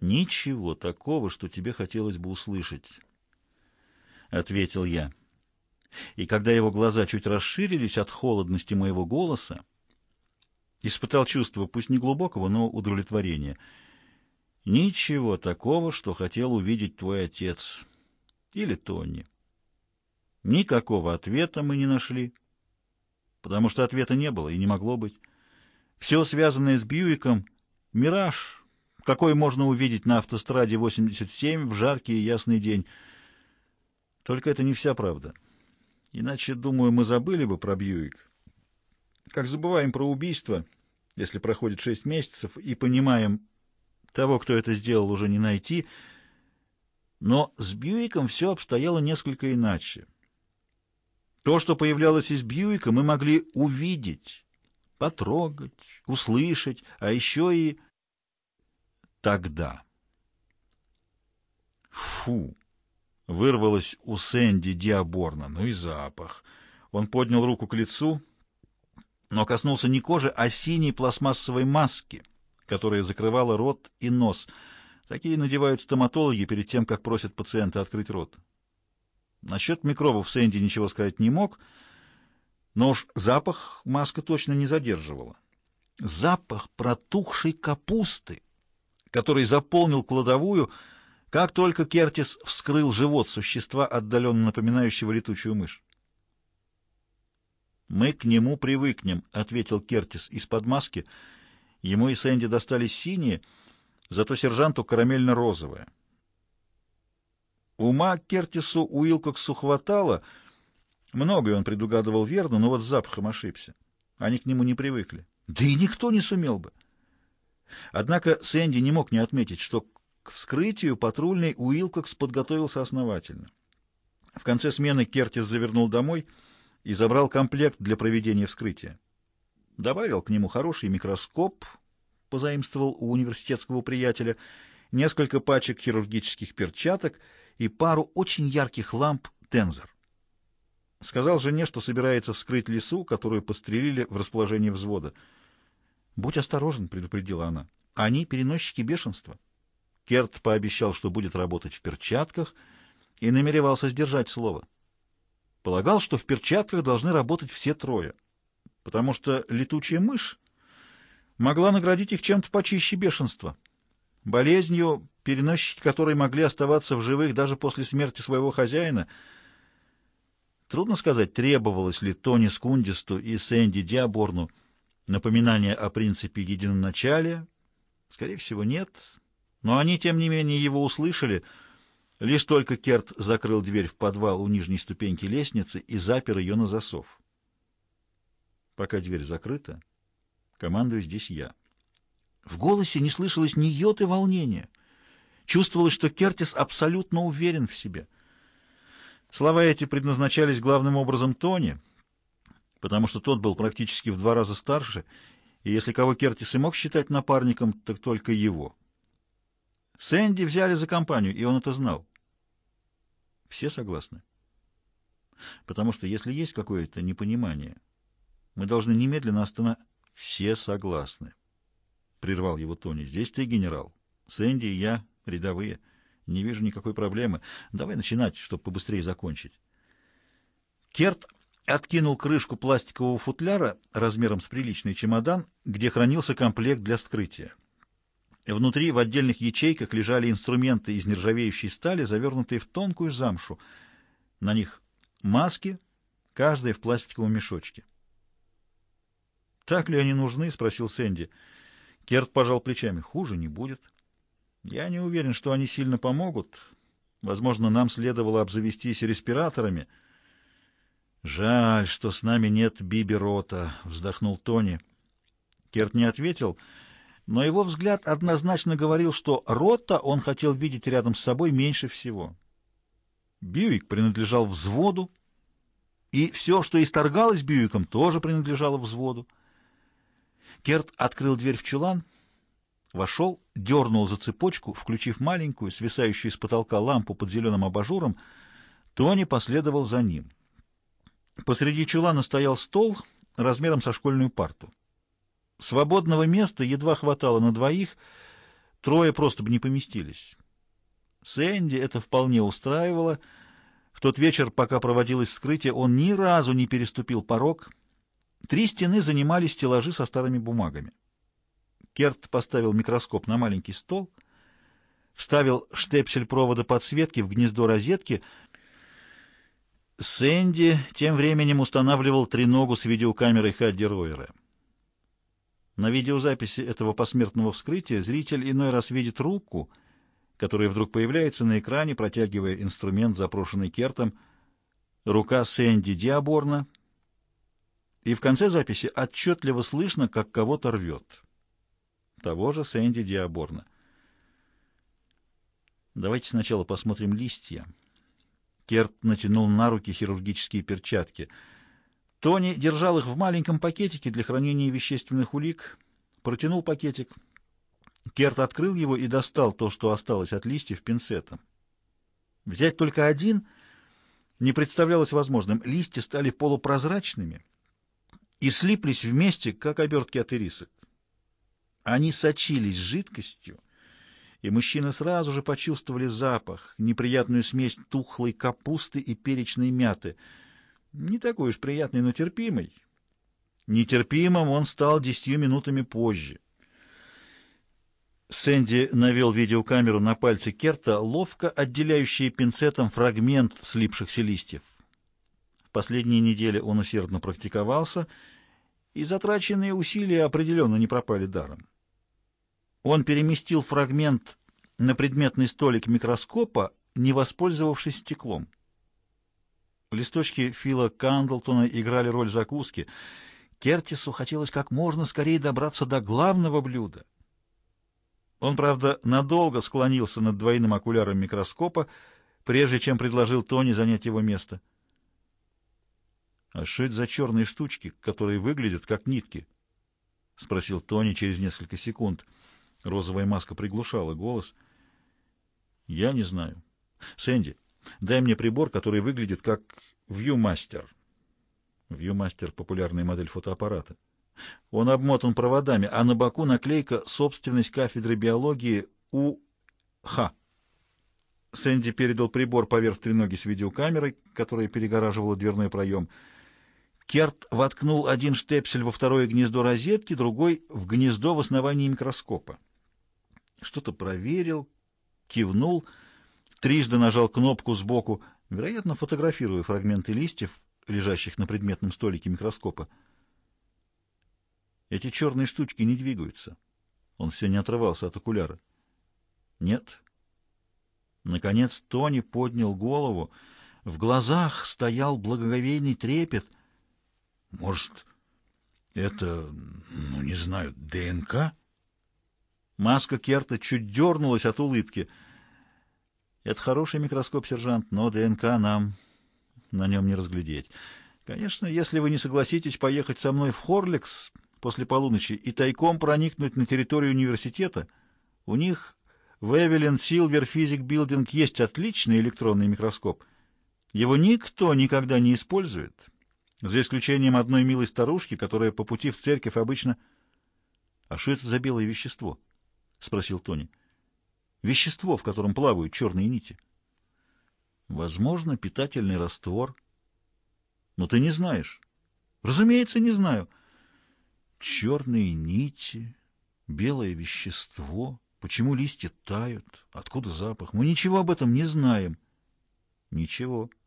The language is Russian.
«Ничего такого, что тебе хотелось бы услышать», — ответил я. И когда его глаза чуть расширились от холодности моего голоса, испытал чувство, пусть не глубокого, но удовлетворения. «Ничего такого, что хотел увидеть твой отец или Тони». Никакого ответа мы не нашли, потому что ответа не было и не могло быть. Все связанное с Бьюиком — мираж, какой можно увидеть на автостраде 87 в жаркий и ясный день. Только это не вся правда. Иначе, думаю, мы забыли бы про Бьюик. Как забываем про убийство, если проходит шесть месяцев, и понимаем, того, кто это сделал, уже не найти. Но с Бьюиком все обстояло несколько иначе. То, что появлялось из Бьюика, мы могли увидеть, потрогать, услышать, а еще и тогда. Фу! Вырвалось у Сэнди Диаборна, ну и запах. Он поднял руку к лицу, но коснулся не кожи, а синей пластмассовой маски, которая закрывала рот и нос. Такие надевают стоматологи перед тем, как просят пациента открыть рот. Насчет микробов Сэнди ничего сказать не мог, но уж запах маска точно не задерживала. Запах протухшей капусты, который заполнил кладовую, как только Кертис вскрыл живот существа, отдаленно напоминающего летучую мышь. «Мы к нему привыкнем», — ответил Кертис из-под маски. Ему и Сэнди достались синие, зато сержанту карамельно-розовое. Ума Кертису Уилкоксу хватало, многое он предугадывал верно, но вот с запахом ошибся. Они к нему не привыкли. Да и никто не сумел бы. Однако Сэнди не мог не отметить, что к вскрытию патрульный Уилкокс подготовился основательно. В конце смены Кертис завернул домой и забрал комплект для проведения вскрытия. Добавил к нему хороший микроскоп, позаимствовал у университетского приятеля, несколько пачек хирургических перчаток и пару очень ярких ламп «Тензор». Сказал жене, что собирается вскрыть лесу, которую подстрелили в расположении взвода. «Будь осторожен», — предупредила она. «Они переносчики бешенства». Керт пообещал, что будет работать в перчатках, и намеревался сдержать слово. Полагал, что в перчатках должны работать все трое, потому что летучая мышь могла наградить их чем-то почище бешенства болезнью, переносчики которой могли оставаться в живых даже после смерти своего хозяина. Трудно сказать, требовалось ли Тони Скундисту и Сэнди Диаборну напоминание о принципе единоначалия. Скорее всего, нет. Но они, тем не менее, его услышали. Лишь только Керт закрыл дверь в подвал у нижней ступеньки лестницы и запер ее на засов. Пока дверь закрыта, командую здесь я. В голосе не слышалось ни йоты волнения. Чувствовалось, что Кертис абсолютно уверен в себе. Слова эти предназначались главным образом Тони, потому что тот был практически в два раза старше, и если кого Кертис и мог считать напарником, так только его. Сэнди взяли за компанию, и он это знал. Все согласны? Потому что если есть какое-то непонимание, мы должны немедленно остановить. Все согласны прервал его Тони. «Здесь ты генерал. Сэнди и я рядовые. Не вижу никакой проблемы. Давай начинать, чтобы побыстрее закончить». Керт откинул крышку пластикового футляра размером с приличный чемодан, где хранился комплект для вскрытия. Внутри в отдельных ячейках лежали инструменты из нержавеющей стали, завернутые в тонкую замшу. На них маски, каждая в пластиковом мешочке. «Так ли они нужны?» — спросил Сэнди. Керт пожал плечами. Хуже не будет. Я не уверен, что они сильно помогут. Возможно, нам следовало обзавестись респираторами. Жаль, что с нами нет Биби Рота, вздохнул Тони. Керт не ответил, но его взгляд однозначно говорил, что Рота он хотел видеть рядом с собой меньше всего. Бьюик принадлежал взводу, и все, что исторгалось Бьюиком, тоже принадлежало взводу. Керт открыл дверь в чулан, вошел, дернул за цепочку, включив маленькую, свисающую с потолка лампу под зеленым абажуром. Тони последовал за ним. Посреди чулана стоял стол размером со школьную парту. Свободного места едва хватало на двоих, трое просто бы не поместились. Сэнди это вполне устраивало. В тот вечер, пока проводилось вскрытие, он ни разу не переступил порог. Три стены занимали стеллажи со старыми бумагами. Керт поставил микроскоп на маленький стол, вставил штепсель провода подсветки в гнездо розетки. Сэнди тем временем устанавливал треногу с видеокамерой Хадди Ройера. На видеозаписи этого посмертного вскрытия зритель иной раз видит руку, которая вдруг появляется на экране, протягивая инструмент, запрошенный Кертом. Рука Сэнди Диаборна, и в конце записи отчетливо слышно, как кого-то рвет. Того же Сэнди Диаборна. Давайте сначала посмотрим листья. Керт натянул на руки хирургические перчатки — Тони держал их в маленьком пакетике для хранения вещественных улик, протянул пакетик. Керт открыл его и достал то, что осталось от листьев, пинцетом. Взять только один не представлялось возможным. Листья стали полупрозрачными и слиплись вместе, как обертки от ирисок. Они сочились жидкостью, и мужчины сразу же почувствовали запах, неприятную смесь тухлой капусты и перечной мяты — не такой уж приятный, но терпимый. Нетерпимым он стал десятью минутами позже. Сэнди навел видеокамеру на пальцы Керта, ловко отделяющие пинцетом фрагмент слипшихся листьев. В последние недели он усердно практиковался, и затраченные усилия определенно не пропали даром. Он переместил фрагмент на предметный столик микроскопа, не воспользовавшись стеклом. Листочки Фила Кандлтона играли роль закуски. Кертису хотелось как можно скорее добраться до главного блюда. Он, правда, надолго склонился над двойным окуляром микроскопа, прежде чем предложил Тони занять его место. «А что это за черные штучки, которые выглядят как нитки?» — спросил Тони через несколько секунд. Розовая маска приглушала голос. «Я не знаю. Сэнди, Дай мне прибор, который выглядит как Viewmaster. Viewmaster — популярная модель фотоаппарата. Он обмотан проводами, а на боку наклейка «Собственность кафедры биологии УХ». Сэнди передал прибор поверх треноги с видеокамерой, которая перегораживала дверной проем. Керт воткнул один штепсель во второе гнездо розетки, другой — в гнездо в основании микроскопа. Что-то проверил, кивнул — трижды нажал кнопку сбоку, вероятно, фотографируя фрагменты листьев, лежащих на предметном столике микроскопа. Эти черные штучки не двигаются. Он все не отрывался от окуляра. Нет. Наконец Тони поднял голову. В глазах стоял благоговейный трепет. Может, это, ну, не знаю, ДНК? Маска Керта чуть дернулась от улыбки — это хороший микроскоп, сержант, но ДНК нам на нем не разглядеть. Конечно, если вы не согласитесь поехать со мной в Хорликс после полуночи и тайком проникнуть на территорию университета, у них в Эвелин Силвер Физик Билдинг есть отличный электронный микроскоп. Его никто никогда не использует, за исключением одной милой старушки, которая по пути в церковь обычно... — А что это за белое вещество? — спросил Тони. — Вещество, в котором плавают черные нити. Возможно, питательный раствор. Но ты не знаешь. Разумеется, не знаю. Черные нити, белое вещество. Почему листья тают? Откуда запах? Мы ничего об этом не знаем. Ничего.